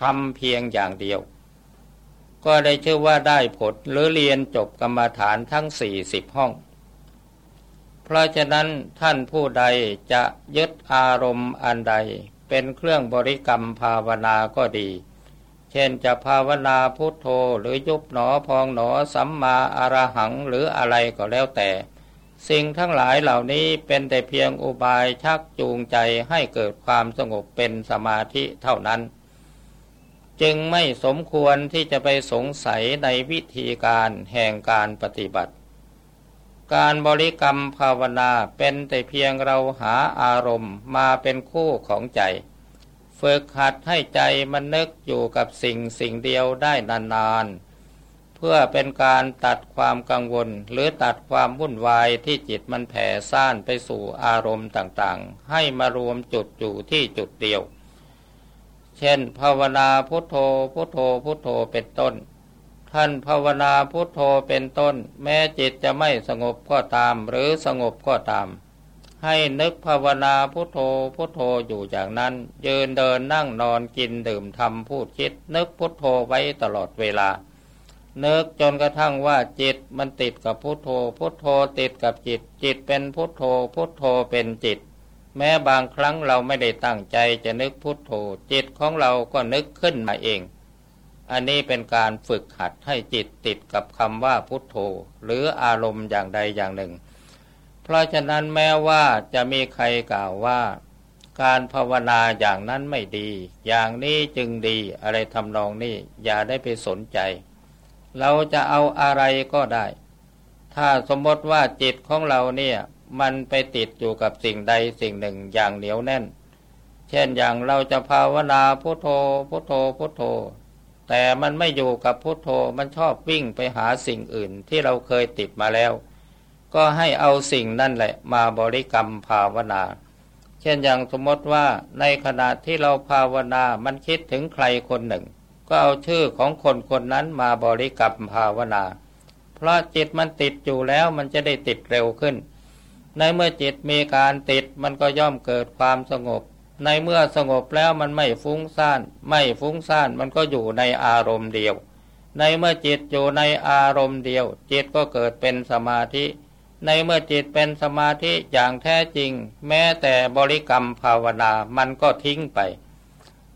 ทำเพียงอย่างเดียว ก็ได้ชื่อว่าได้ผลหรือเรียนจบกรรมฐานทั้งสี่สิบห้อง เพราะฉะนั้นท่านผู้ใดจะยึดอารมณ์อันใด เป็นเครื่องบริกรรมภาวนาก็ดี เช่นจะภาวนาพุทโธหรือยุบหนอพองหนอสัมมาอารหังหรืออะไรก็แล้วแต่สิ่งทั้งหลายเหล่านี้เป็นแต่เพียงอุบายชักจูงใจให้เกิดความสงบเป็นสมาธิเท่านั้น จึงไม่สมควรที่จะไปสงสัยในวิธีการแห่งการปฏิบัติ การบริกรรมภาวนาเป็นแต่เพียงเราหาอารมณ์มาเป็นคู่ของใจ ฝึกหัดให้ใจมันนึกอยู่กับสิ่งสิ่งเดียวได้นานๆ เพื่อเป็นการตัดความกังวลหรือตัดความวุ่นวายที่จิตมันแผ่ซ่านไปสู่อารมณ์ต่างๆ ให้มารวมจุดอยู่ที่จุดเดียว เช่น ภาวนาพุทโธพุทโธพุทโธเป็นต้น ท่านภาวนาพุทโธเป็นต้น แม้จิตจะไม่สงบก็ตามหรือสงบก็ตาม ให้นึกภาวนาพุทโธพุทโธอยู่อย่างนั้น ยืนเดินนั่งนอนกินดื่มทำพูดคิด นึกพุทโธไว้ตลอดเวลานึกจนกระทั่งว่าจิตมันติดกับพุทโธ พุทโธติดกับจิต จิตเป็นพุทโธ พุทโธเป็นจิต แม้บางครั้งเราไม่ได้ตั้งใจจะนึกพุทโธจิตของเราก็นึกขึ้นมาเอง อันนี้เป็นการฝึกหัดให้จิตติดกับคำว่าพุทโธ หรืออารมณ์อย่างใดอย่างหนึ่ง เพราะฉะนั้นแม้ว่าจะมีใครกล่าวว่า การภาวนาอย่างนั้นไม่ดี อย่างนี้จึงดีอะไรทำนองนี้อย่าได้ไปสนใจ เราจะเอาอะไรก็ได้ ถ้าสมมติว่าจิตของเราเนี่ย มันไปติดอยู่กับสิ่งใดสิ่งหนึ่งอย่างเหนียวแน่น เช่นอย่างเราจะภาวนาพุโทโธพุโทโธพุโทโธ แต่มันไม่อยู่กับพุโทโธมันชอบวิ่งไปหาสิ่งอื่นที่เราเคยติดมาแล้ว ก็ให้เอาสิ่งนั่นแหละมาบริกรรมภาวนา เช่นอย่างสมมติว่าในขณะที่เราภาวนามันคิดถึงใครคนหนึ่ง ก็เอาชื่อของคนคนนั้นมาบริกรรมภาวนา เพราะจิตมันติดอยู่แล้วมันจะได้ติดเร็วขึ้น ในเมื่อจิตมีการติดมันก็ย่อมเกิดความสงบ ในเมื่อสงบแล้วมันไม่ฟุ้งซ่าน ไม่ฟุ้งซ่านมันก็อยู่ในอารมณ์เดียว ในเมื่อจิตอยู่ในอารมณ์เดียว จิตก็เกิดเป็นสมาธิ ในเมื่อจิตเป็นสมาธิอย่างแท้จริง แม้แต่บริกรรมภาวนามันก็ทิ้งไป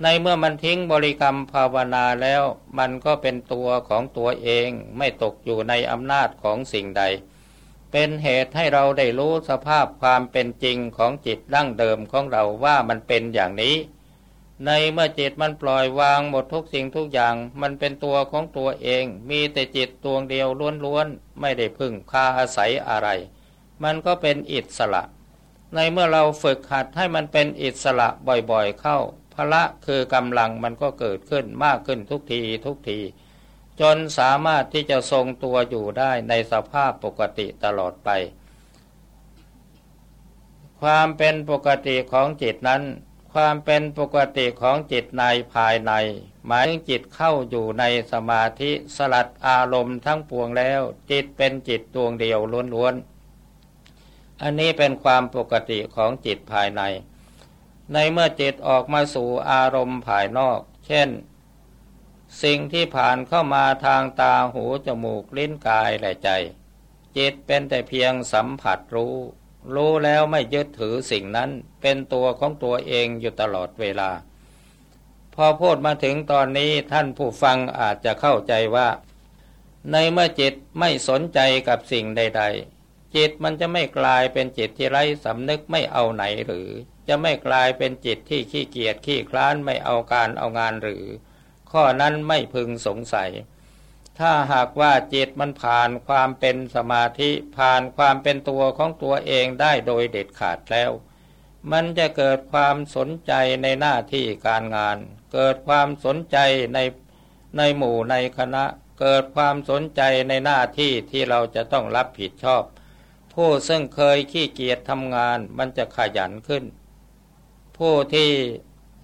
ในเมื่อมันทิ้งบริกรรมภาวนาแล้ว มันก็เป็นตัวของตัวเอง ไม่ตกอยู่ในอำนาจของสิ่งใด เป็นเหตุให้เราได้รู้สภาพความเป็นจริงของจิตดั้งเดิมของเราว่ามันเป็นอย่างนี้ ในเมื่อจิตมันปล่อยวางหมดทุกสิ่งทุกอย่าง มันเป็นตัวของตัวเอง มีแต่จิตดวงเดียวล้วนๆไม่ได้พึ่งพาอาศัยอะไร มันก็เป็นอิสระ ในเมื่อเราฝึกหัดให้มันเป็นอิสระบ่อยๆเข้าพละคือกำลังมันก็เกิดขึ้นมากขึ้นทุกทีทุกที จนสามารถที่จะทรงตัวอยู่ได้ในสภาพปกติตลอดไป ความเป็นปกติของจิตนั้น ความเป็นปกติของจิตในภายใน หมายถึงจิตเข้าอยู่ในสมาธิสลัดอารมณ์ทั้งปวงแล้ว จิตเป็นจิตดวงเดียวล้วนๆ อันนี้เป็นความปกติของจิตภายใน ในเมื่อจิตออกมาสู่อารมณ์ภายนอก เช่น สิ่งที่ผ่านเข้ามาทางตาหูจมูกลิ้นกายและใจ จิตเป็นแต่เพียงสัมผัสรู้ รู้แล้วไม่ยึดถือสิ่งนั้นเป็นตัวของตัวเองอยู่ตลอดเวลา พอพูดมาถึงตอนนี้ท่านผู้ฟังอาจจะเข้าใจว่า ในเมื่อจิตไม่สนใจกับสิ่งใด ๆ จิตมันจะไม่กลายเป็นจิตที่ไร้สำนึกไม่เอาไหนหรือ จะไม่กลายเป็นจิตที่ขี้เกียจขี้คลานไม่เอาการเอางานหรือ ข้อนั้นไม่พึงสงสัย ถ้าหากว่าจิตมันผ่านความเป็นสมาธิผ่านความเป็นตัวของตัวเองได้โดยเด็ดขาดแล้ว มันจะเกิดความสนใจในหน้าที่การงาน เกิดความสนใจในในหมู่ในคณะ เกิดความสนใจในหน้าที่ที่เราจะต้องรับผิดชอบ ผู้ซึ่งเคยขี้เกียจทำงานมันจะขยันขึ้น ผู้ที่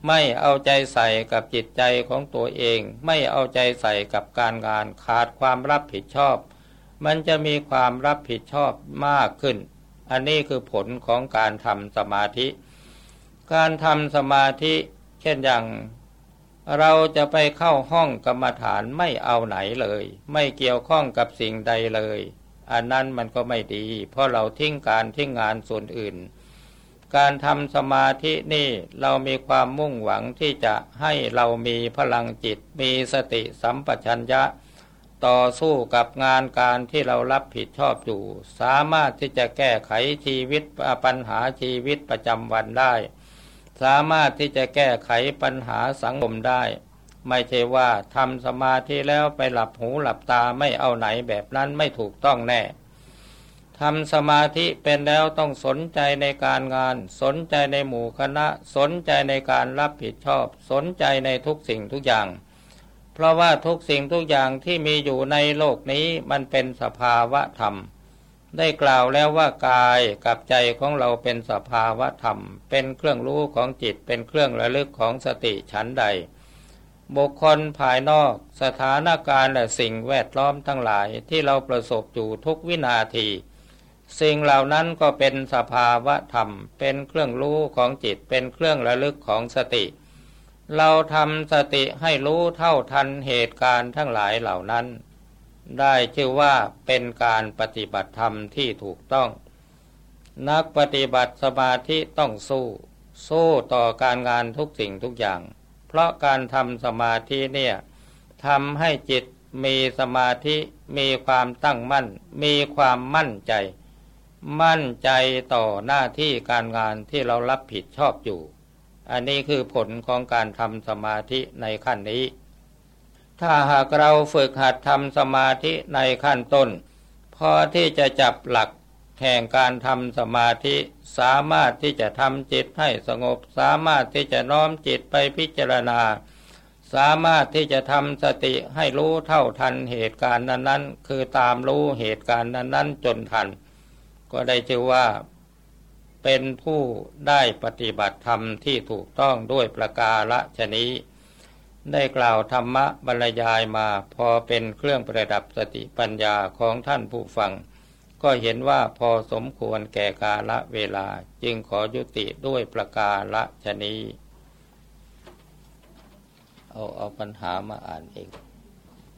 ไม่เอาใจใส่กับจิตใจของตัวเอง ไม่เอาใจใส่กับการงานขาดความรับผิดชอบ มันจะมีความรับผิดชอบมากขึ้น อันนี้คือผลของการทำสมาธิ การทำสมาธิ เช่นอย่าง เราจะไปเข้าห้องกรรมฐานไม่เอาไหนเลย ไม่เกี่ยวข้องกับสิ่งใดเลย อันนั้นมันก็ไม่ดี เพราะเราทิ้งการทิ้งงานส่วนอื่น การทำสมาธินี่เรามีความมุ่งหวังที่จะให้เรามีพลังจิต มีสติสัมปชัญญะ ต่อสู้กับงานการที่เรารับผิดชอบอยู่ สามารถที่จะแก้ไขชีวิตปัญหาชีวิตประจำวันได้ สามารถที่จะแก้ไขปัญหาสังคมได้ ไม่ใช่ว่าทำสมาธิแล้วไปหลับหูหลับตาไม่เอาไหนแบบนั้นไม่ถูกต้องแน่ ทำสมาธิเป็นแล้วต้องสนใจในการงาน สนใจในหมู่คณะ สนใจในการรับผิดชอบ สนใจในทุกสิ่งทุกอย่าง เพราะว่าทุกสิ่งทุกอย่างที่มีอยู่ในโลกนี้มันเป็นสภาวะธรรม ได้กล่าวแล้วว่ากายกับใจของเราเป็นสภาวะธรรม เป็นเครื่องรู้ของจิตเป็นเครื่องระลึกของสติฉันใด บุคคลภายนอกสถานการณ์และสิ่งแวดล้อมทั้งหลายที่เราประสบอยู่ทุกวินาที สิ่งเหล่านั้นก็เป็นสภาวะธรรม เป็นเครื่องรู้ของจิตเป็นเครื่องระลึกของสติ เราทำสติให้รู้เท่าทันเหตุการณ์ทั้งหลายเหล่านั้น ได้ชื่อว่าเป็นการปฏิบัติธรรมที่ถูกต้อง นักปฏิบัติสมาธิต้องสู้ สู้ต่อการงานทุกสิ่งทุกอย่าง เพราะการทำสมาธิเนี่ยทำให้จิตมีสมาธิมีความตั้งมั่น มีความมั่นใจ มั่นใจต่อหน้าที่การงานที่เรารับผิดชอบอยู่ อันนี้คือผลของการทำสมาธิในขั้นนี้ ถ้าหากเราฝึกหัดทำสมาธิในขั้นต้น พอที่จะจับหลักแห่งการทำสมาธิสามารถที่จะทำจิตให้สงบ สามารถที่จะน้อมจิตไปพิจารณา สามารถที่จะทำสติให้รู้เท่าทันเหตุการณ์นั้นๆ คือตามรู้เหตุการณ์นั้นๆ จนทัน ก็ได้ชื่อว่า เป็นผู้ได้ปฏิบัติธรรมที่ถูกต้องด้วยประกาละชนี้ ได้กล่าวธรรมะบรรยายมาพอเป็นเครื่องประดับสติปัญญาของท่านผู้ฟัง ก็เห็นว่าพอสมควรแก่กาละเวลาจึงขอยุติด้วยประกาละชนีเอาเอาปัญหามาอ่านเอง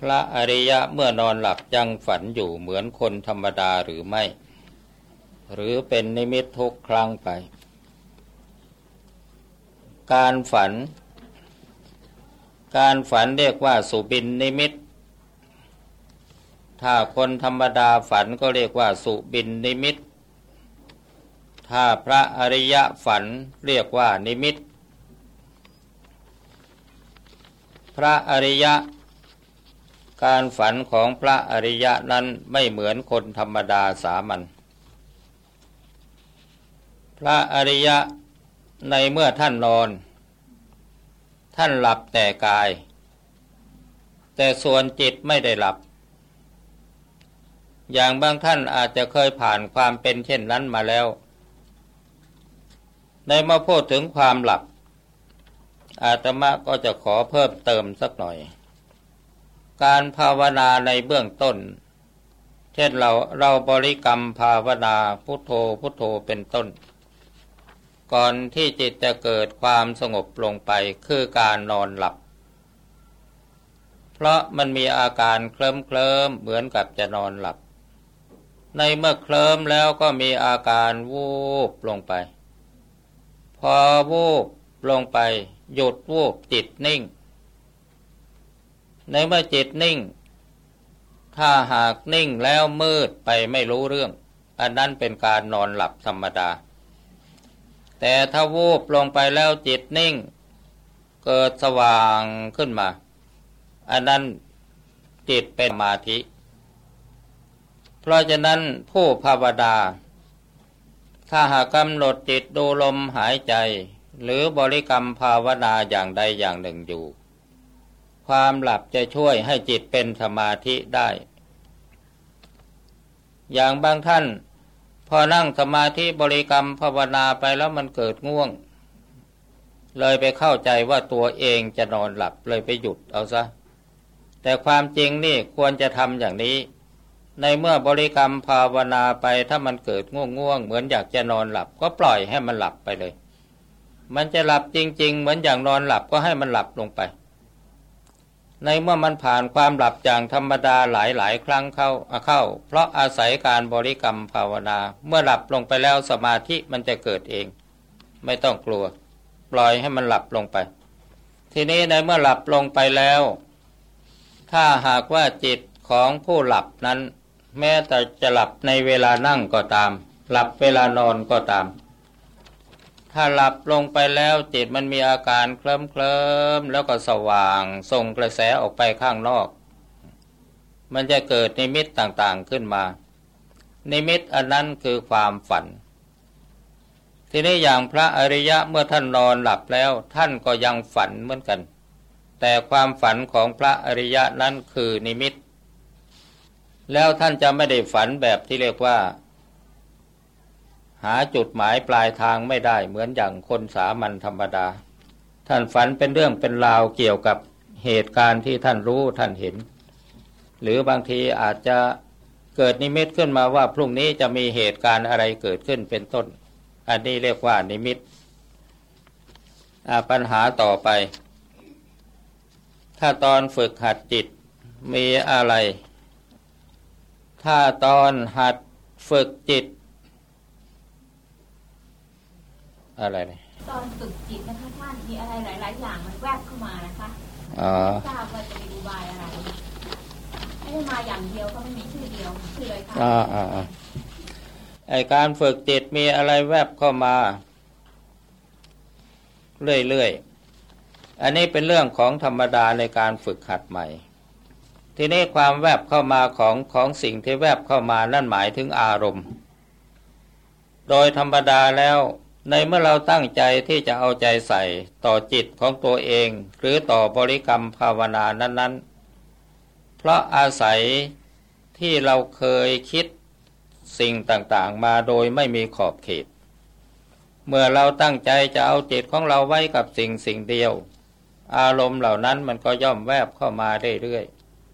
พระอริยะเมื่อนอนหลับยังฝันอยู่เหมือนคนธรรมดาหรือไม่ หรือเป็นนิมิตทุกครั้งไป การฝัน การฝันเรียกว่าสุบินนิมิต ถ้าคนธรรมดาฝันก็เรียกว่าสุบินนิมิต ถ้าพระอริยะฝันเรียกว่านิมิต พระอริยะการฝันของพระอริยะนั้นไม่เหมือนคนธรรมดาสามัญ ระอริยะในเมื่อท่านนอน ท่านหลับแต่กาย แต่ส่วนจิตไม่ได้หลับ อย่างบางท่านอาจจะเคยผ่านความเป็นเช่นนั้นมาแล้ว ในมาพูดถึงความหลับ อาตมาก็จะขอเพิ่มเติมสักหน่อย การภาวนาในเบื้องต้น เช่นเราเราบริกรรมภาวนาพุทโธพุทโธเป็นต้น ก่อนที่จิตจะเกิดความสงบลงไปคือการนอนหลับ เพราะมันมีอาการเคลิ้มเคลิมเหมือนกับจะนอนหลับ ในเมื่อเคลิ้มแล้วก็มีอาการวูบลงไป พอวูบลงไป หยุดวูบจิตนิ่ง ในเมื่อจิตนิ่ง ถ้าหากนิ่งแล้วมืดไปไม่รู้เรื่อง อันนั้นเป็นการนอนหลับธรรมดา แต่ถ้าวูบลงไปแล้วจิตนิ่ง เกิดสว่างขึ้นมา อันนั้นจิตเป็นมาธิ เพราะฉะนั้นผู้ภาวดา ถ้าหากกำหนดจิตดูลมหายใจ หรือบริกรรมภาวนาอย่างใดอย่างหนึ่งอยู่ ความหลับจะช่วยให้จิตเป็นสมาธิได้ อย่างบางท่าน อนั่งสมาธิบริกรรมภาวนาไปแล้วมันเกิดง่วง เลยไปเข้าใจว่าตัวเองจะนอนหลับเลยไปหยุดเอาซะ แต่ความจริงนี่ควรจะทำอย่างนี้ ในเมื่อบริกรรมภาวนาไปถ้ามันเกิดง่วงง่วงเหมือนอยากจะนอนหลับ ก็ปล่อยให้มันหลับไปเลย มันจะหลับจริง ๆ เหมือนอย่างนอนหลับก็ให้มันหลับลงไป ในเมื่อมันผ่านความหลับอย่างธรรมดาหลายหลายครั้งเข้าเข้า เพราะอาศัยการบริกรรมภาวนา เมื่อหลับลงไปแล้วสมาธิมันจะเกิดเอง ไม่ต้องกลัว ปล่อยให้มันหลับลงไป ทีนี้ในเมื่อหลับลงไปแล้ว ถ้าหากว่าจิตของผู้หลับนั้น แม้แต่จะหลับในเวลานั่งก็ตาม หลับเวลานอนก็ตาม ถ้าหลับลงไปแล้วจิตมันมีอาการเคลิ้มเคลิมแล้วก็สว่าง ส่งกระแสออกไปข้างนอก มันจะเกิดนิมิตต่างๆขึ้นมา นิมิตอันนั้นคือความฝัน ทีนี้อย่างพระอริยะเมื่อท่านนอนหลับแล้วท่านก็ยังฝันเหมือนกัน แต่ความฝันของพระอริยะนั้นคือนิมิต แล้วท่านจะไม่ได้ฝันแบบที่เรียกว่า หาจุดหมายปลายทางไม่ได้เหมือนอย่างคนสามัญธรรมดา ท่านฝันเป็นเรื่องเป็นราวเกี่ยวกับเหตุการณ์ที่ท่านรู้ท่านเห็น หรือบางทีอาจจะเกิดนิมิตขึ้นมาว่าพรุ่งนี้จะมีเหตุการณ์อะไรเกิดขึ้นเป็นต้น อันนี้เรียกว่านิมิตปัญหาต่อไป ถ้าตอนฝึกหัดจิตมีอะไร ถ้าตอนหัดฝึกจิต อะไรเนี่ยตอนฝึกจิตนะคะท่านมีอะไรหลาย ๆ อย่างมันแวบเข้ามานะคะทราบว่าจะมีอุบายอะไรไม่ได้มาอย่างเดียวก็ไม่มีชื่อเดียวชื่อเลยค่ะอ่าอ่าไอการฝึกจิตมีอะไรแวบเข้ามา เรื่อยๆ อันนี้เป็นเรื่องของธรรมดาในการฝึกหัดใหม่ ทีนี้ความแวบเข้ามาของของสิ่งที่แวบเข้ามานั่นหมายถึงอารมณ์ โดยธรรมดาแล้ว ในเมื่อเราตั้งใจที่จะเอาใจใส่ต่อจิตของตัวเอง หรือต่อบริกรรมภาวนานั้นๆ เพราะอาศัยที่เราเคยคิดสิ่งต่างๆ มาโดยไม่มีขอบเขต เมื่อเราตั้งใจจะเอาจิตของเราไว้กับสิ่งสิ่งเดียว อารมณ์เหล่านั้นมันก็ย่อมแวบเข้ามาเรื่อย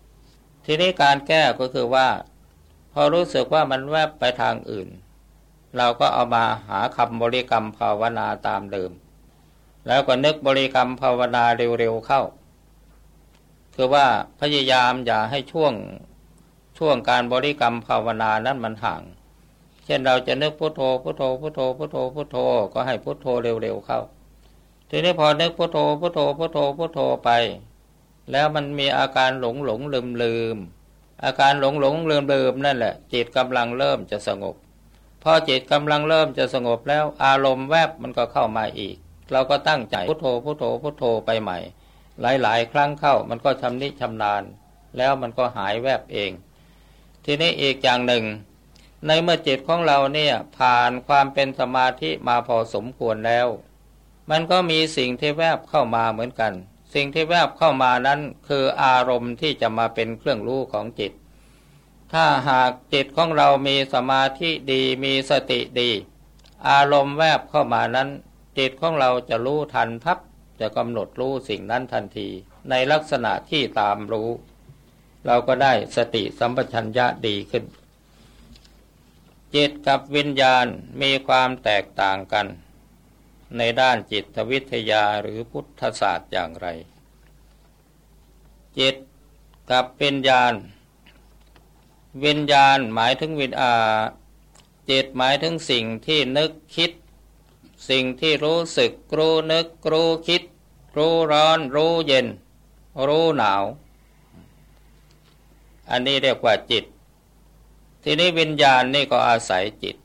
ๆทีนี้การแก้ก็คือว่า พอรู้สึกว่ามันแวบไปทางอื่น เราก็เอามาหาคำบริกรรมภาวนาตามเดิม แล้วก็นึกบริกรรมภาวนาเร็วๆเข้า คือว่าพยายามอย่าให้ช่วงช่วงการบริกรรมภาวนานั้นมันห่าง เช่นเราจะนึกพุโทโธพุโทโธพุโทโธพุโทโธพุโทโธก็ให้พุโทโธเร็วๆเข้า ทีนี้พอนึกพุโทโธพุโทโธพุโทโธพุโทโธไป แล้วมันมีอาการหลงหลงลืมลืมอาการหลงหลงลืมลืมนั่นแหละ จิตกำลังเริ่มจะสงบ พอจิตกำลังเริ่มจะสงบแล้วอารมณ์แวบมันก็เข้ามาอีก เราก็ตั้งใจพุโทโธพุโทโธพุโทโธไปใหม่ หลาย ๆ ครั้งเข้ามันก็ชำนิชำนาญ แล้วมันก็หายแวบเอง ทีนี้อีกอย่างหนึ่ง ในเมื่อจิตของเราเนี่ยผ่านความเป็นสมาธิมาพอสมควรแล้ว มันก็มีสิ่งที่แวบเข้ามาเหมือนกัน สิ่งที่แวบเข้ามานั้นคืออารมณ์ที่จะมาเป็นเครื่องรู้ของจิต ถ้าหากจิตของเรามีสมาธิดีมีสติดี อารมณ์แวบเข้ามานั้น จิตของเราจะรู้ทันพับจะกำหนดรู้สิ่งนั้นทันที ในลักษณะที่ตามรู้ เราก็ได้สติสัมปชัญญะดีขึ้น จิตกับวิญญาณมีความแตกต่างกัน ในด้านจิตวิทยาหรือพุทธศาสตร์อย่างไร จิตกับวิญญาณ วิญญาณหมายถึงวิญอาจิตหมายถึงสิ่งที่นึกคิด สิ่งที่รู้สึกรู้นึกรู้คิด รู้ร้อน รู้เย็น รู้หนาว อันนี้เรียกว่าจิต ทีนี้วิญญาณนี่ก็อาศัยจิต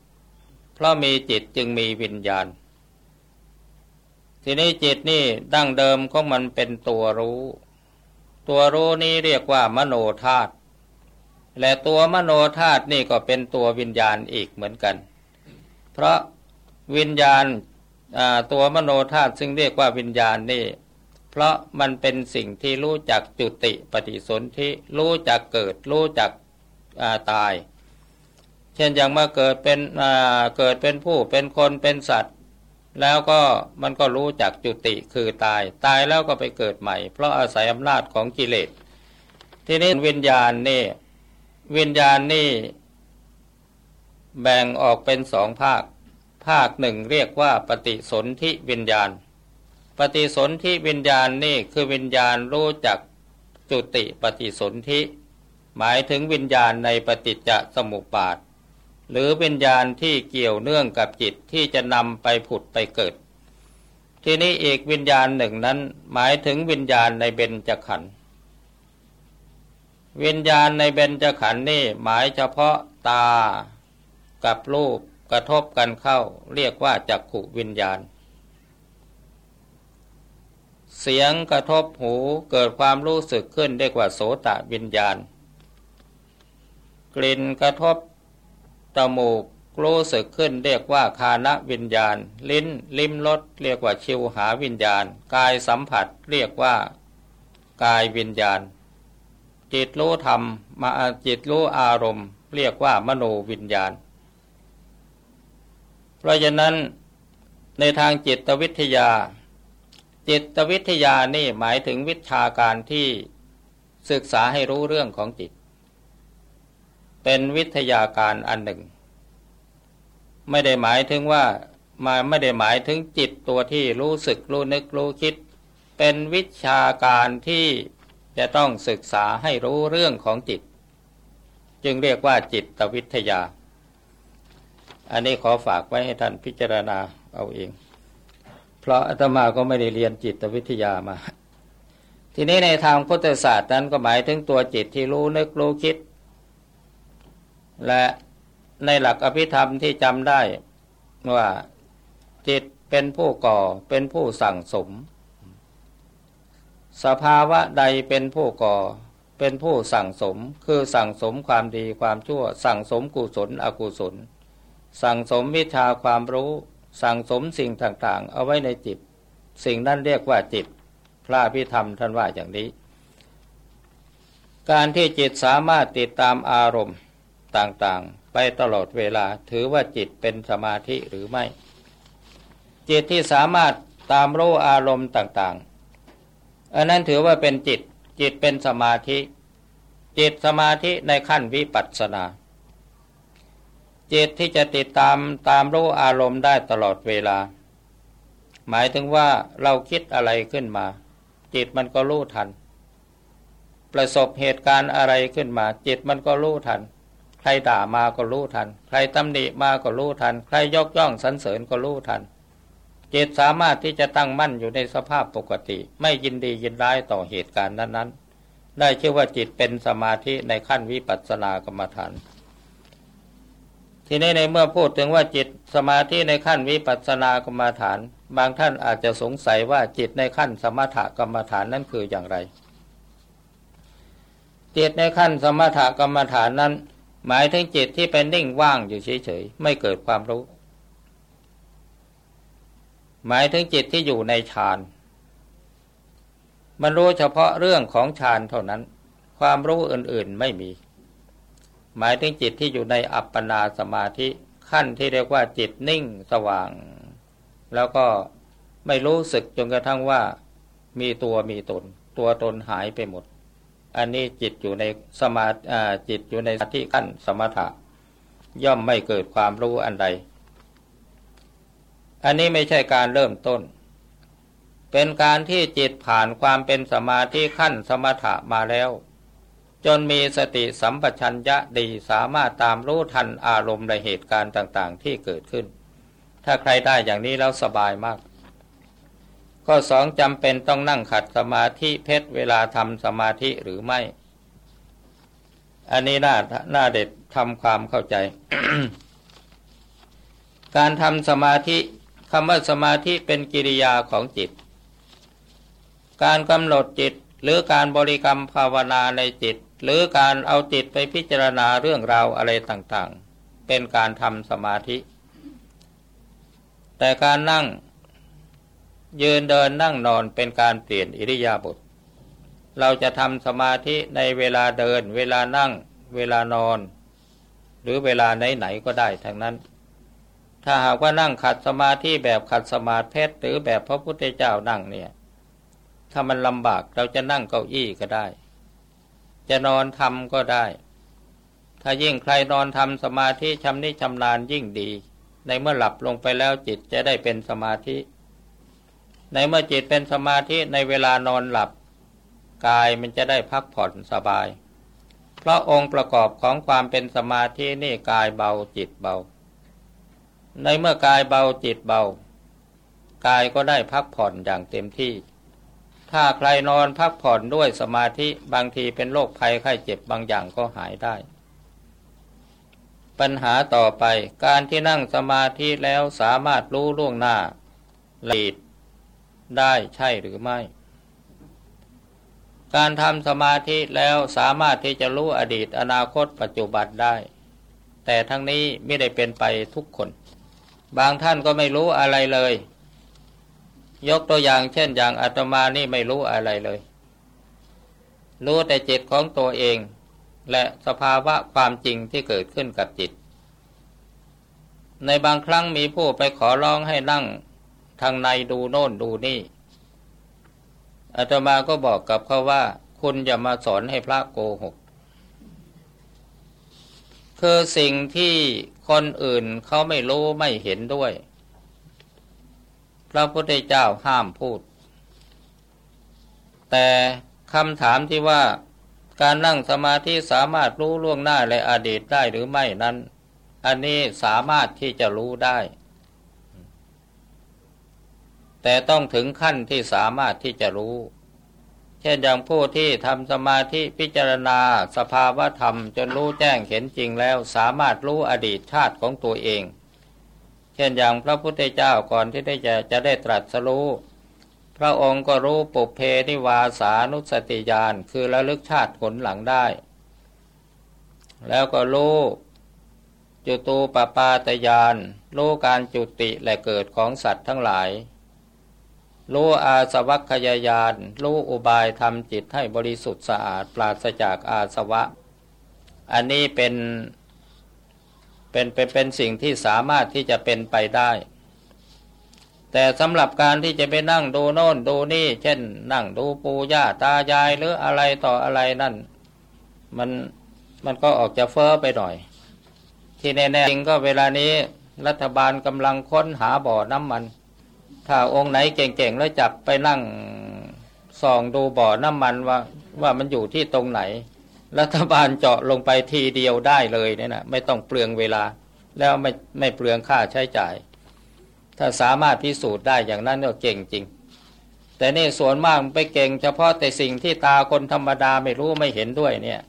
เพราะมีจิตจึงมีวิญญาณ ทีนี้จิตนี่ดั้งเดิมของมันเป็นตัวรู้ ตัวรู้นี้เรียกว่ามโนธาตุ และตัวมโนธาตุนี่ก็เป็นตัววิญญาณอีกเหมือนกัน เพราะวิญญาณตัวมโนธาตุซึ่งเรียกว่าวิญญาณนี่เพราะมันเป็นสิ่งที่รู้จักจุติปฏิสนธิรู้จักเกิดรู้จักตาย เช่นอย่างมาเกิดเป็นเกิดเป็นผู้เป็นคนเป็นสัตว์ แล้วก็มันก็รู้จักจุติคือตาย ตายแล้วก็ไปเกิดใหม่ เพราะอาศัยอำนาจของกิเลส ทีนี้วิญญาณนี่ วิญญาณนี่แบ่งออกเป็นสองภาค ภาคหนึ่งเรียกว่าปฏิสนธิวิญญาณ ปฏิสนธิวิญญาณนี่คือวิญญาณรู้จักจุติปฏิสนธิ หมายถึงวิญญาณในปฏิจจสมุปบาท หรือวิญญาณที่เกี่ยวเนื่องกับจิตที่จะนำไปผุดไปเกิด ทีนี้อีกวิญญาณหนึ่งนั้นหมายถึงวิญญาณในเบญจขันธ์ วิญญาณในเบญจขันธ์นี่หมายเฉพาะตากับรูปกระทบกันเข้า เรียกว่าจักขุวิญญาณ เสียงกระทบหูเกิดความรู้สึกขึ้นเรียกว่าโสตะวิญญาณ กลิ่นกระทบตมูกรู้สึกขึ้นเรียกว่าคานวิญญาณ ลิ้นลิ้มรสเรียกว่าชิวหาวิญญาณ กายสัมผัสเรียกว่ากายวิญญาณ จิตรู้ธรรมมาจิตรู้อารมณ์ เรียกว่ามโนวิญญาณ เพราะฉะนั้นในทางจิตวิทยา จิตวิทยานี่หมายถึงวิชาการที่ศึกษาให้รู้เรื่องของจิต เป็นวิทยาการอันหนึ่ง ไม่ได้หมายถึงว่ามาไม่ได้หมายถึงจิตตัวที่รู้สึกรู้นึกรู้คิด เป็นวิชาการที่ จะต้องศึกษาให้รู้เรื่องของจิต จึงเรียกว่าจิตวิทยา อันนี้ขอฝากไว้ให้ท่านพิจารณาเอาเอง เพราะอาตมาก็ไม่ได้เรียนจิตวิทยามา ทีนี้ในทางพุทธศาสตร์นั้นก็หมายถึงตัวจิตที่รู้นึกรู้คิด และในหลักอภิธรรมที่จำได้ว่าจิตเป็นผู้ก่อเป็นผู้สั่งสม สภาวะใดเป็นผู้ก่อ เป็นผู้สั่งสม คือสั่งสมความดีความชั่ว สั่งสมกุศลอกุศล สั่งสมวิชาความรู้ สั่งสมสิ่งต่างๆ เอาไว้ในจิต สิ่งนั้นเรียกว่าจิต พระพิธรรมท่านว่าอย่างนี้ การที่จิตสามารถติดตามอารมณ์ต่างๆ ไปตลอดเวลาถือว่าจิตเป็นสมาธิหรือไม่ จิตที่สามารถตามรู้อารมณ์ต่างๆ อันนั้นถือว่าเป็นจิต จิตเป็นสมาธิ จิตสมาธิในขั้นวิปัสสนา จิตที่จะติดตามตามรู้อารมณ์ได้ตลอดเวลา หมายถึงว่าเราคิดอะไรขึ้นมา จิตมันก็รู้ทัน ประสบเหตุการณ์อะไรขึ้นมา จิตมันก็รู้ทัน ใครด่ามาก็รู้ทัน ใครตำหนิมาก็รู้ทัน ใครยกย่องสรรเสริญก็รู้ทัน จิตสามารถที่จะตั้งมั่นอยู่ในสภาพปกติ ไม่ยินดียินร้ายต่อเหตุการณ์นั้นๆ ได้ชื่อว่าจิตเป็นสมาธิในขั้นวิปัสสนากรรมฐาน ทีนี้ในเมื่อพูดถึงว่าจิตสมาธิในขั้นวิปัสสนากรรมฐาน บางท่านอาจจะสงสัยว่าจิตในขั้นสมถกรรมฐานนั้นคืออย่างไร จิตในขั้นสมถกรรมฐานนั้น หมายถึงจิตที่เป็นนิ่งว่างอยู่เฉยๆไม่เกิดความรู้ หมายถึงจิตที่อยู่ในฌาน มันรู้เฉพาะเรื่องของฌานเท่านั้น ความรู้อื่นๆไม่มี หมายถึงจิตที่อยู่ในอัปปนาสมาธิขั้นที่เรียกว่าจิตนิ่งสว่าง แล้วก็ไม่รู้สึกจนกระทั่งว่า มีตัวมีตน ตัวตนหายไปหมด อันนี้จิตอยู่ในสมาจิตอยู่ในสมาธิขั้นสมถะ ย่อมไม่เกิดความรู้อันใด อันนี้ไม่ใช่การเริ่มต้น เป็นการที่จิตผ่านความเป็นสมาธิขั้นสมถะมาแล้ว จนมีสติสัมปชัญญะดีสามารถตามรู้ทันอารมณ์ในเหตุการณ์ต่าง ๆ ที่เกิดขึ้น ถ้าใครได้อย่างนี้แล้วสบายมาก ข้อสองจำเป็นต้องนั่งขัดสมาธิเพชรเวลาทำสมาธิหรือไม่ อันนี้น่าน่าเด็ดทำความเข้าใจ การทำสมาธิ คำว่าสมาธิเป็นกิริยาของจิต การกำหนดจิตหรือการบริกรรมภาวนาในจิต หรือการเอาจิตไปพิจารณาเรื่องราวอะไรต่างๆ เป็นการทำสมาธิ แต่การนั่งยืนเดินนั่งนอนเป็นการเปลี่ยนอิริยาบถเราจะทำสมาธิในเวลาเดิน เวลานั่ง เวลานอน หรือเวลาไหนๆก็ได้ทั้งนั้น ถ้าหากว่านั่งขัดสมาธิแบบขัดสมาธิเพชรหรือแบบพระพุทธเจ้านั่งเนี่ย ถ้ามันลำบากเราจะนั่งเก้าอี้ก็ได้ จะนอนทำก็ได้ ถ้ายิ่งใครนอนทำสมาธิชำนิชำนาญยิ่งดี ในเมื่อหลับลงไปแล้วจิตจะได้เป็นสมาธิ ในเมื่อจิตเป็นสมาธิในเวลานอนหลับ กายมันจะได้พักผ่อนสบาย เพราะองค์ประกอบของความเป็นสมาธินี่กายเบาจิตเบา ในเมื่อกายเบาจิตเบา กายก็ได้พักผ่อนอย่างเต็มที่ ถ้าใครนอนพักผ่อนด้วยสมาธิบางทีเป็นโรคภัยไข้เจ็บบางอย่างก็หายได้ ปัญหาต่อไปการที่นั่งสมาธิแล้วสามารถรู้ล่วงหน้าลีดได้ใช่หรือไม่ การทำสมาธิแล้วสามารถที่จะรู้อดีตอนาคตปัจจุบันได้ แต่ทั้งนี้ไม่ได้เป็นไปทุกคน บางท่านก็ไม่รู้อะไรเลย ยกตัวอย่างเช่นอย่างอาตมานี่ไม่รู้อะไรเลย รู้แต่จิตของตัวเอง และสภาวะความจริงที่เกิดขึ้นกับจิต ในบางครั้งมีผู้ไปขอร้องให้นั่งทางในดูโน่นดูนี่อาตมาก็บอกกับเขาว่า คุณอย่ามาสอนให้พระโกหก คือสิ่งที่คนอื่นเขาไม่รู้ไม่เห็นด้วย พระพุทธเจ้าห้ามพูด แต่คำถามที่ว่าการนั่งสมาธิสามารถรู้ล่วงหน้าและอดีตได้หรือไม่นั้น อันนี้สามารถที่จะรู้ได้ แต่ต้องถึงขั้นที่สามารถที่จะรู้ ช่นอย่างผู้ที่ทำสมาธิพิจารณา สภาวธรรมจนรู้แจ้งเห็นจริงแล้วสามารถรู้อดีตชาติของตัวเอง เช่นอย่างพระพุทธเจ้าก่อนที่ได้จะจะได้ตรัสรู้ พระองค์ก็รู้ปุเพนิวาสานุสติญาณคือระลึกชาติผลหลังได้ แล้วก็รู้จุตูปปาตยานรู้การจุติและเกิดของสัตว์ทั้งหลาย รู้อาสวัคยายานรู้อุบายทำจิตให้บริสุทธิ์สะอาดปราศจากอาสวะ อันนี้เป็นเป็นเป็นเป็นสิ่งที่สามารถที่จะเป็นไปได้ แต่สำหรับการที่จะไปนั่งดูโน่นดูนี่ เช่น นั่งดูปูย่าตายายหรืออะไรต่ออะไรนั่น มันมันก็ออกจะเฟ้อไปหน่อย ที่แน่ๆจริงก็เวลานี้รัฐบาลกำลังค้นหาบ่อน้ำมัน ถ้าองค์ไหนเก่งๆแล้วจับไปนั่งส่องดูบ่อน้ำมันว่าว่ามันอยู่ที่ตรงไหน รัฐบาลเจาะลงไปทีเดียวได้เลยเนี่ยนะไม่ต้องเปลืองเวลา แล้วไม่ไม่เปลืองค่าใช้จ่าย ถ้าสามารถพิสูจน์ได้อย่างนั้นก็เก่งจริง แต่นี่ส่วนมากไปเก่ง เฉพาะแต่สิ่งที่ตาคนธรรมดาไม่รู้ไม่เห็นด้วยเนี่ย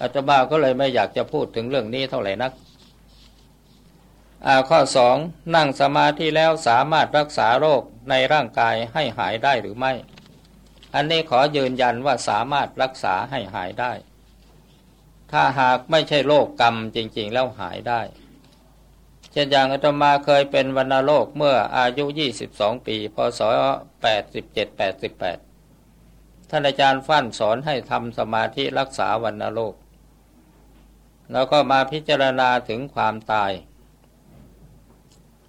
อาตมาก็เลยไม่อยากจะพูดถึงเรื่องนี้เท่าไหร่นัก ข้อสองนั่งสมาธิแล้วสามารถรักษาโรคในร่างกายให้หายได้หรือไม่ อันนี้ขอยืนยันว่าสามารถรักษาให้หายได้ ถ้าหากไม่ใช่โรคกรรมจริง ๆ แล้วหายได้ เช่นอย่างอาตมาเคยเป็นวันโรคเมื่ออายุ 22 ปี พศ 87-88 ท่านอาจารย์ฟั่นสอนให้ทำสมาธิรักษาวันโรค แล้วก็มาพิจารณาถึงความตาย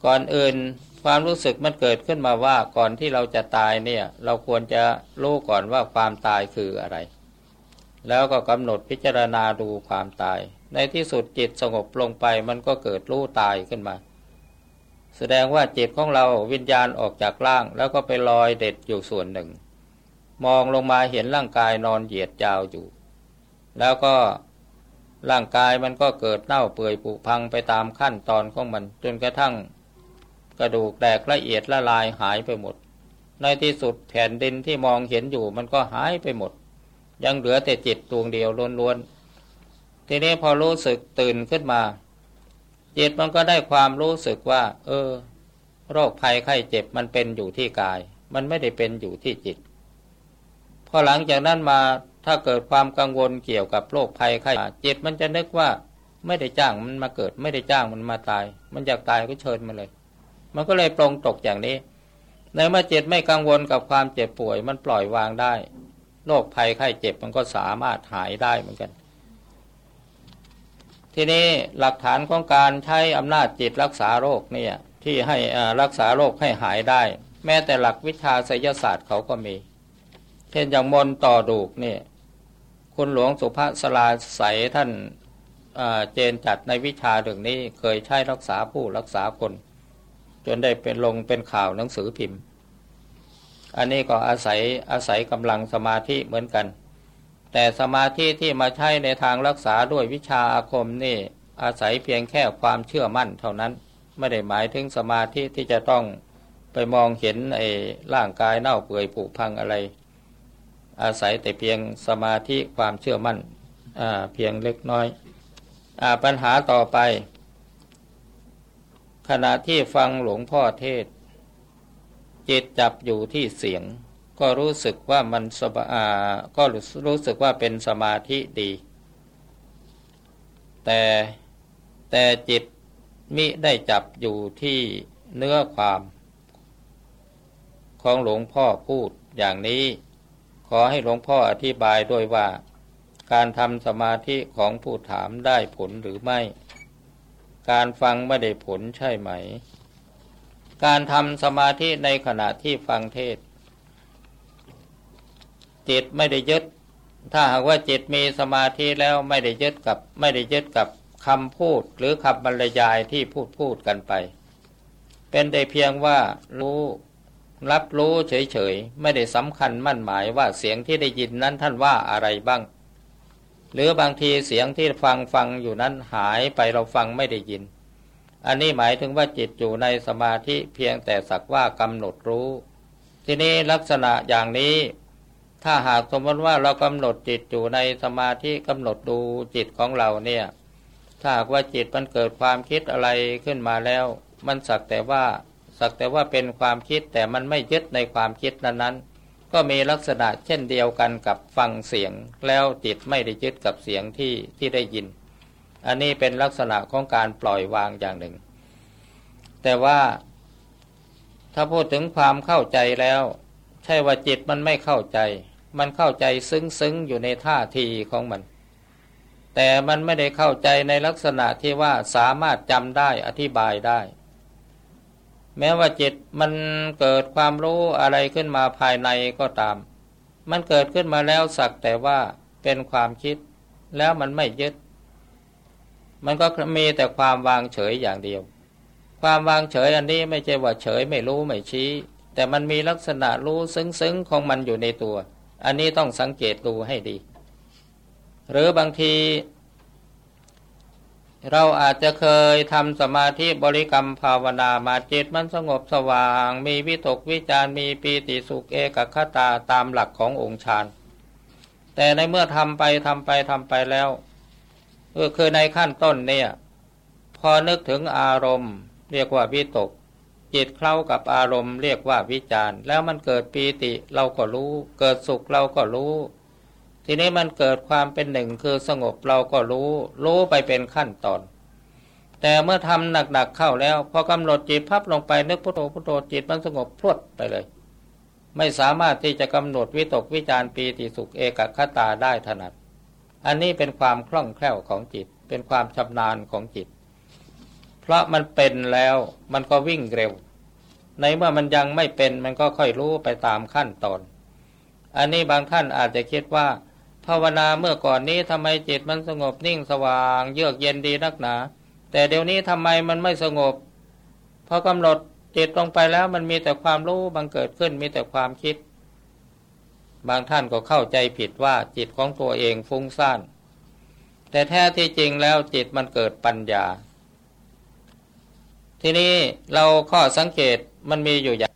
ก่อนอื่นความรู้สึกมันเกิดขึ้นมาว่าก่อนที่เราจะตายเนี่ย เราควรจะรู้ก่อนว่าความตายคืออะไร แล้วก็กำหนดพิจารณาดูความตาย ในที่สุดจิตสงบลงไปมันก็เกิดรู้ตายขึ้นมา แสดงว่าจิตของเราวิญญาณออกจากร่าง แล้วก็ไปลอยเด็ดอยู่ส่วนหนึ่ง มองลงมาเห็นร่างกายนอนเหยียดยาวอยู่ แล้วก็ร่างกายมันก็เกิดเน่าเปื่อยผุพังไปตามขั้นตอนของมันจนกระทั่ง กระดูกแตกละเอียดละลายหายไปหมด ในที่สุดแผ่นดินที่มองเห็นอยู่มันก็หายไปหมด ยังเหลือแต่จิตดวงเดียวล้วนๆทีนี้พอรู้สึกตื่นขึ้นมา จิตมันก็ได้ความรู้สึกว่า เออ โรคภัยไข้เจ็บมันเป็นอยู่ที่กาย มันไม่ได้เป็นอยู่ที่จิตพอหลังจากนั้นมาถ้าเกิดความกังวลเกี่ยวกับโรคภัยไข้จิตมันจะนึกว่าไม่ได้จ้างมันมาเกิด ไม่ได้จ้างมันมาตาย มันอยากตายก็เชิญมาเลย มันก็เลยปรงตกอย่างนี้ ในเมื่อจิตไม่กังวลกับความเจ็บป่วย มันปล่อยวางได้โรคภัยไข้เจ็บมันก็สามารถหายได้เหมือนกัน ทีนี้หลักฐานของการใช้อำนาจจิตรักษาโรคเนี่ยที่ให้รักษาโรคให้หายได้ แม้แต่หลักวิชาไสยศาสตร์เขาก็มี เช่นอย่างมนต่อดูกนี่คุณหลวงสุภาสลาใสท่านเจนจัดในวิชาเรื่องนี้เคยใช้รักษาผู้รักษาคน จนได้เป็นลงเป็นข่าวหนังสือพิมพ์ อันนี้ก็อาศัยอาศัยกำลังสมาธิเหมือนกัน แต่สมาธิที่มาใช้ในทางรักษาด้วยวิชาอาคมนี่อาศัยเพียงแค่ความเชื่อมั่นเท่านั้น ไม่ได้หมายถึงสมาธิที่จะต้องไปมองเห็นไอ้ร่างกายเน่าเปื่อยผุพังอะไร อาศัยแต่เพียงสมาธิความเชื่อมั่นเพียงเล็กน้อยอปัญหาต่อไป ขณะที่ฟังหลวงพ่อเทศ จิตจับอยู่ที่เสียง ก็รู้สึกว่ามันสบาก็รู้สึกว่าเป็นสมาธิดี แต่แต่จิตมิได้จับอยู่ที่เนื้อความ ของหลวงพ่อพูดอย่างนี้ ขอให้หลวงพ่ออธิบายด้วยว่า การทำสมาธิของผู้ถามได้ผลหรือไม่ การฟังไม่ได้ผลใช่ไหม การทำสมาธิในขณะที่ฟังเทศ จิตไม่ได้ยึด ถ้าหากว่าจิตมีสมาธิแล้วไม่ได้ยึดกับ ไม่ได้ยึดกับคำพูดหรือคำบรรยายที่พูดพูดกันไป เป็นได้เพียงว่ารู้รับรู้เฉยๆ ไม่ได้สำคัญมั่นหมายว่าเสียงที่ได้ยินนั้นท่านว่าอะไรบ้าง หรือบางทีเสียงที่ฟังฟังอยู่นั้นหายไปเราฟังไม่ได้ยิน อันนี้หมายถึงว่าจิตอยู่ในสมาธิเพียงแต่สักว่ากำหนดรู้ ทีนี้ลักษณะอย่างนี้ ถ้าหากสมมติว่าเรากำหนดจิตอยู่ในสมาธิกำหนดดูจิตของเราเนี่ย ถ้าหากว่าจิตมันเกิดความคิดอะไรขึ้นมาแล้ว มันสักแต่ว่า สักแต่ว่าเป็นความคิดแต่มันไม่ยึดในความคิดนั้นๆ ก็มีลักษณะเช่นเดียวกันกับฟังเสียง แล้วจิตไม่ได้ยึดกับเสียงที่ที่ได้ยิน อันนี้เป็นลักษณะของการปล่อยวางอย่างหนึ่ง แต่ว่าถ้าพูดถึงความเข้าใจแล้ว ใช่ว่าจิตมันไม่เข้าใจ มันเข้าใจซึ้งๆอยู่ในท่าทีของมัน แต่มันไม่ได้เข้าใจในลักษณะที่ว่าสามารถจำได้อธิบายได้ แม้ว่าจิตมันเกิดความรู้อะไรขึ้นมาภายในก็ตาม มันเกิดขึ้นมาแล้วสักแต่ว่าเป็นความคิด แล้วมันไม่ยึด มันก็มีแต่ความวางเฉยอย่างเดียว ความวางเฉยอันนี้ไม่ใช่ว่าเฉยไม่รู้ไม่ชี้ แต่มันมีลักษณะรู้ซึ้งๆของมันอยู่ในตัว อันนี้ต้องสังเกตดูให้ดี หรือบางที เราอาจจะเคยทำสมาธิบริกรรมภาวนามาจิตมันสงบสว่าง มีวิตกวิจารมีปีติสุขเอกคตาตามหลักขององค์ฌานแต่ในเมื่อทำไปทำไปทำไปแล้วก็คือในขั้นต้นเนี่ย พอนึกถึงอารมณ์ เรียกว่าวิตก จิตเข้ากับอารมณ์ เรียกว่าวิจารแล้วมันเกิดปีติเราก็รู้ เกิดสุขเราก็รู้ ทีนี้มันเกิดความเป็นหนึ่งคือสงบเราก็รู้ รู้ไปเป็นขั้นตอน แต่เมื่อทำหนักๆเข้าแล้ว พอกำหนดจิตพับลงไปนึกพุทโธพุทโธจิตมันสงบพรวดไปเลย ไม่สามารถที่จะกำหนดวิตกวิจารปีติสุขเอกคตาได้ถนัด อันนี้เป็นความคล่องแคล่วของจิต เป็นความชำนาญของจิต เพราะมันเป็นแล้วมันก็วิ่งเร็ว ในเมื่อมันยังไม่เป็นมันก็ค่อยรู้ไปตามขั้นตอน อันนี้บางท่านอาจจะคิดว่า ภาวนาเมื่อก่อนนี้ทำไมจิตมันสงบนิ่งสว่าง เยือกเย็นดีนักหนา แต่เดี๋ยวนี้ทำไมมันไม่สงบพอกำหนดจิตลงไปแล้วมันมีแต่ความรู้บังเกิดขึ้นมีแต่ความคิด บางท่านก็เข้าใจผิดว่าจิตของตัวเองฟุ้งซ่านแต่แท้ที่จริงแล้วจิตมันเกิดปัญญา ทีนี้เราข้อสังเกตมันมีอยู่อย่าง